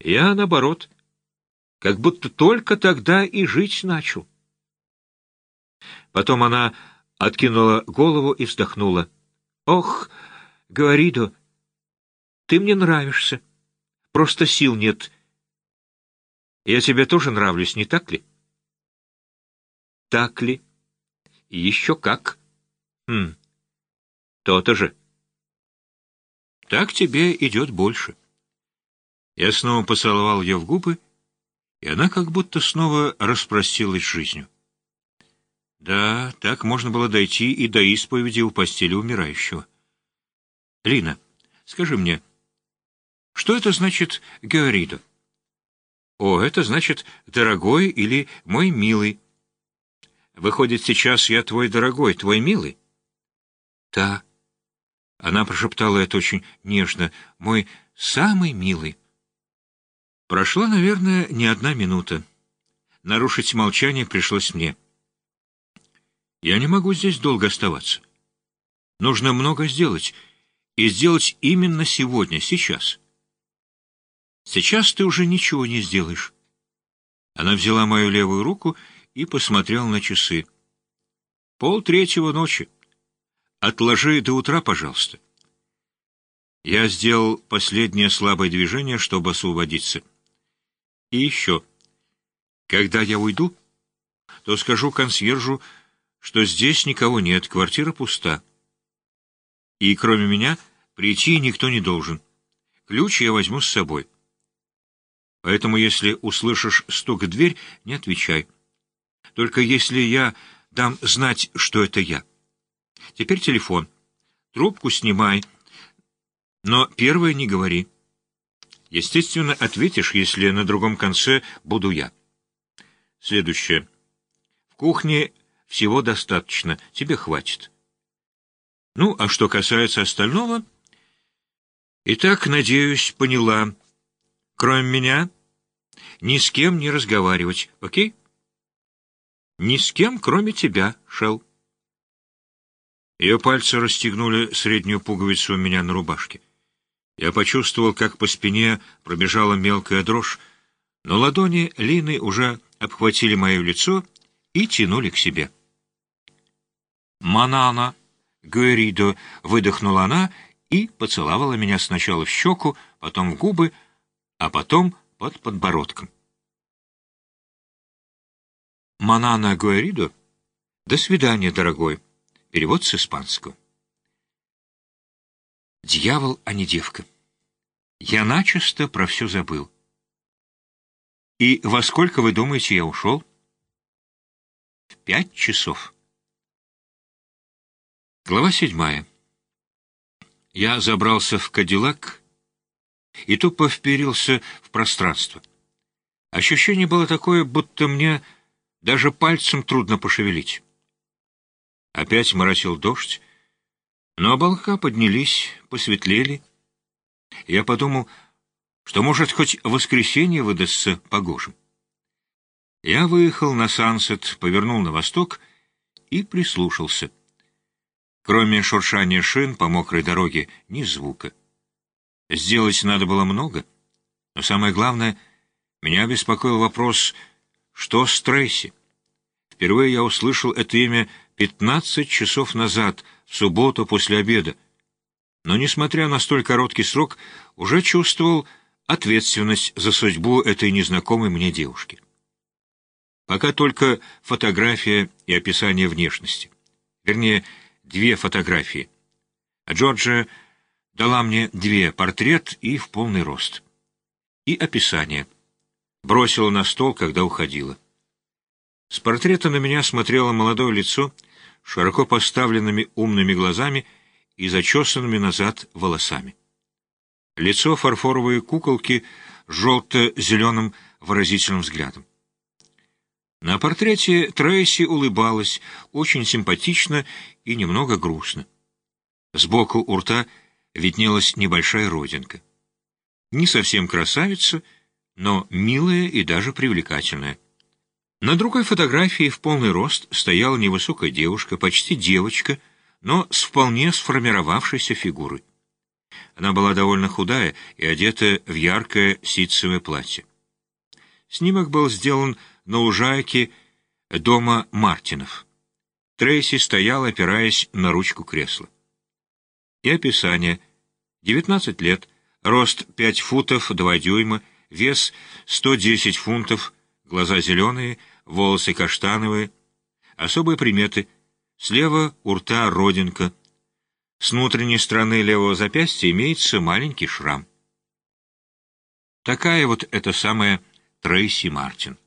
Я, наоборот, как будто только тогда и жить начал. Потом она откинула голову и вздохнула. «Ох, Говоридо, ты мне нравишься. Просто сил нет. Я тебе тоже нравлюсь, не так ли?» «Так ли? Еще как. Хм, то-то же. Так тебе идет больше». Я снова поцеловал ее в губы, и она как будто снова распростилась жизнью. Да, так можно было дойти и до исповеди у постели умирающего. Лина, скажи мне, что это значит «говоридо»? О, это значит «дорогой» или «мой милый». Выходит, сейчас я твой дорогой, твой милый? Да. Она прошептала это очень нежно. Мой самый милый. Прошла, наверное, не одна минута. Нарушить молчание пришлось мне. Я не могу здесь долго оставаться. Нужно много сделать, и сделать именно сегодня, сейчас. Сейчас ты уже ничего не сделаешь. Она взяла мою левую руку и посмотрела на часы. Пол третьего ночи. Отложи до утра, пожалуйста. Я сделал последнее слабое движение, чтобы освободиться. И еще. Когда я уйду, то скажу консьержу, что здесь никого нет, квартира пуста. И кроме меня прийти никто не должен. Ключ я возьму с собой. Поэтому, если услышишь стук в дверь, не отвечай. Только если я дам знать, что это я. Теперь телефон. Трубку снимай. Но первое не говори. Естественно, ответишь, если на другом конце буду я. Следующее. В кухне всего достаточно, тебе хватит. Ну, а что касается остального... Итак, надеюсь, поняла. Кроме меня, ни с кем не разговаривать, окей? Ни с кем, кроме тебя, Шел. Ее пальцы расстегнули среднюю пуговицу у меня на рубашке. Я почувствовал, как по спине пробежала мелкая дрожь, но ладони Лины уже обхватили мое лицо и тянули к себе. «Манана!» — Гуэридо выдохнула она и поцеловала меня сначала в щеку, потом в губы, а потом под подбородком. «Манана Гуэридо?» «До свидания, дорогой!» Перевод с испанского. Дьявол, а не девка. Я начисто про все забыл. И во сколько, вы думаете, я ушел? В пять часов. Глава седьмая. Я забрался в Кадиллак и тупо вперился в пространство. Ощущение было такое, будто мне даже пальцем трудно пошевелить. Опять моросил дождь, но облака поднялись, посветлели. Я подумал, что, может, хоть воскресенье выдастся погожим. Я выехал на Сансет, повернул на восток и прислушался. Кроме шуршания шин по мокрой дороге, ни звука. Сделать надо было много, но самое главное, меня беспокоил вопрос, что с Трейси. Впервые я услышал это имя пятнадцать часов назад — в субботу после обеда, но, несмотря на столь короткий срок, уже чувствовал ответственность за судьбу этой незнакомой мне девушки. Пока только фотография и описание внешности. Вернее, две фотографии. Джорджия дала мне две, портрет и в полный рост. И описание. Бросила на стол, когда уходила. С портрета на меня смотрело молодое лицо — широко поставленными умными глазами и зачесанными назад волосами. Лицо фарфоровой куколки желто-зеленым выразительным взглядом. На портрете Трейси улыбалась, очень симпатично и немного грустно. Сбоку у рта виднелась небольшая родинка. Не совсем красавица, но милая и даже привлекательная. На другой фотографии в полный рост стояла невысокая девушка, почти девочка, но с вполне сформировавшейся фигурой. Она была довольно худая и одета в яркое ситцевое платье. Снимок был сделан на лужайке дома Мартинов. Трейси стоял, опираясь на ручку кресла. И описание. 19 лет, рост 5 футов 2 дюйма, вес 110 фунтов, глаза зеленые, волосы каштановые, особые приметы. Слева у рта родинка, с внутренней стороны левого запястья имеется маленький шрам. Такая вот эта самая Трейси Мартин.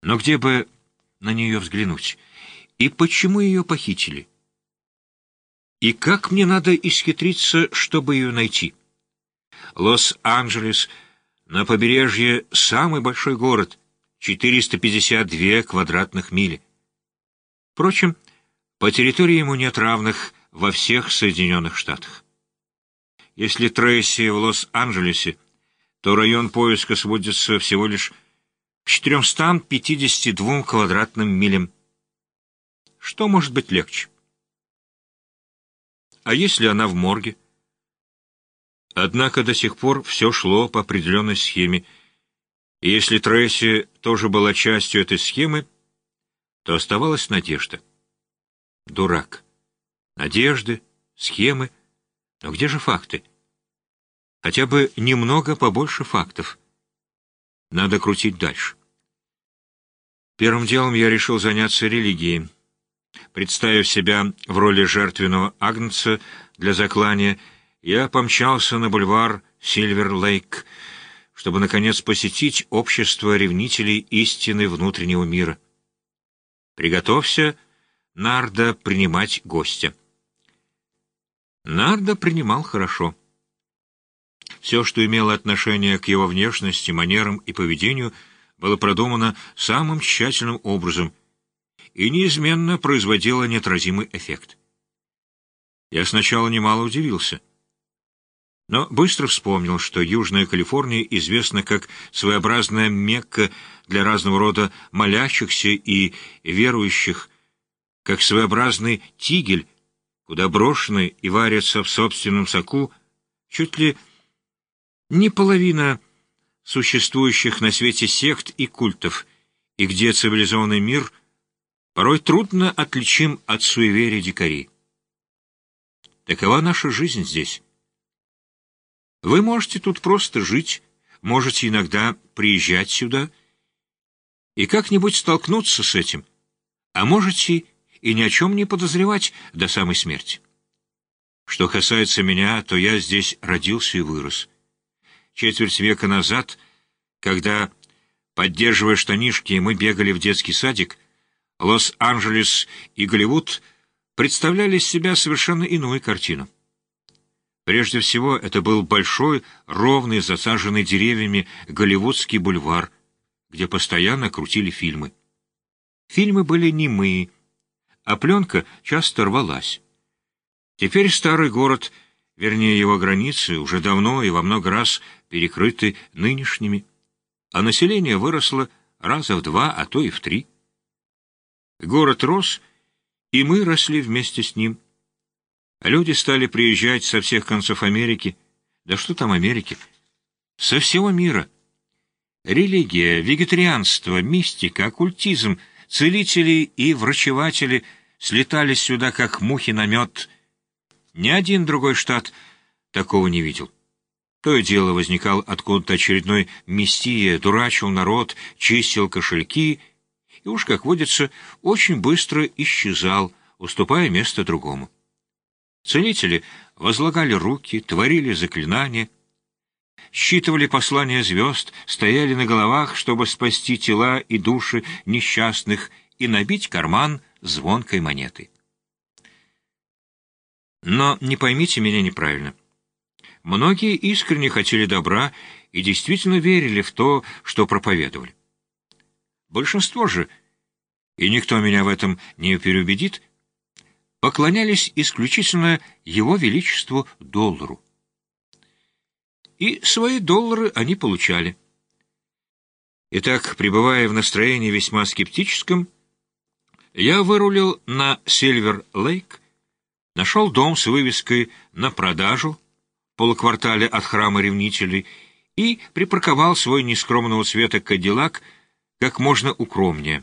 Но где бы на нее взглянуть? И почему ее похитили? И как мне надо исхитриться, чтобы ее найти? Лос-Анджелес на побережье самый большой город, 452 квадратных мили. Впрочем, по территории ему нет равных во всех Соединенных Штатах. Если Трейси в Лос-Анджелесе, то район поиска сводится всего лишь к 452 квадратным милям. Что может быть легче? А если она в морге? Однако до сих пор все шло по определенной схеме, и если Трейси тоже была частью этой схемы, то оставалась надежда. Дурак надежды, схемы. Но где же факты? Хотя бы немного побольше фактов. Надо крутить дальше. Первым делом я решил заняться религией. Представив себя в роли жертвенного агнца для заклания, я помчался на бульвар Сильвер-Лейк, чтобы, наконец, посетить общество ревнителей истины внутреннего мира. Приготовься, Нарда, принимать гостя. Нардо принимал хорошо. Все, что имело отношение к его внешности, манерам и поведению, было продумано самым тщательным образом и неизменно производило неотразимый эффект. Я сначала немало удивился, но быстро вспомнил, что Южная Калифорния известна как своеобразная мекка для разного рода молящихся и верующих, как своеобразный тигель, куда брошены и варятся в собственном соку чуть ли не половина существующих на свете сект и культов, и где цивилизованный мир порой трудно отличим от суеверия дикарей. Такова наша жизнь здесь. Вы можете тут просто жить, можете иногда приезжать сюда и как-нибудь столкнуться с этим, а можете и ни о чем не подозревать до самой смерти. Что касается меня, то я здесь родился и вырос. Четверть века назад, когда, поддерживая штанишки, мы бегали в детский садик, Лос-Анджелес и Голливуд представляли из себя совершенно иную картину. Прежде всего, это был большой, ровный, засаженный деревьями голливудский бульвар, где постоянно крутили фильмы. Фильмы были немые, а пленка часто рвалась. Теперь старый город, вернее его границы, уже давно и во много раз перекрыты нынешними, а население выросло раза в два, а то и в три. Город рос, и мы росли вместе с ним. Люди стали приезжать со всех концов Америки, да что там Америки, со всего мира. Религия, вегетарианство, мистика, оккультизм, целители и врачеватели — слетались сюда, как мухи на мед. Ни один другой штат такого не видел. То и дело возникал откуда-то очередной местия, дурачил народ, чистил кошельки и уж, как водится, очень быстро исчезал, уступая место другому. Целители возлагали руки, творили заклинания, считывали послания звезд, стояли на головах, чтобы спасти тела и души несчастных и набить карман звонкой монеты. Но не поймите меня неправильно. Многие искренне хотели добра и действительно верили в то, что проповедовали. Большинство же, и никто меня в этом не переубедит, поклонялись исключительно его величеству доллару. И свои доллары они получали. Итак, пребывая в настроении весьма скептическом, я вырулил на Сильвер-Лейк, нашел дом с вывеской «На продажу», полуквартале от храма ревнителей и припарковал свой нескромного цвета кадиллак как можно укромнее.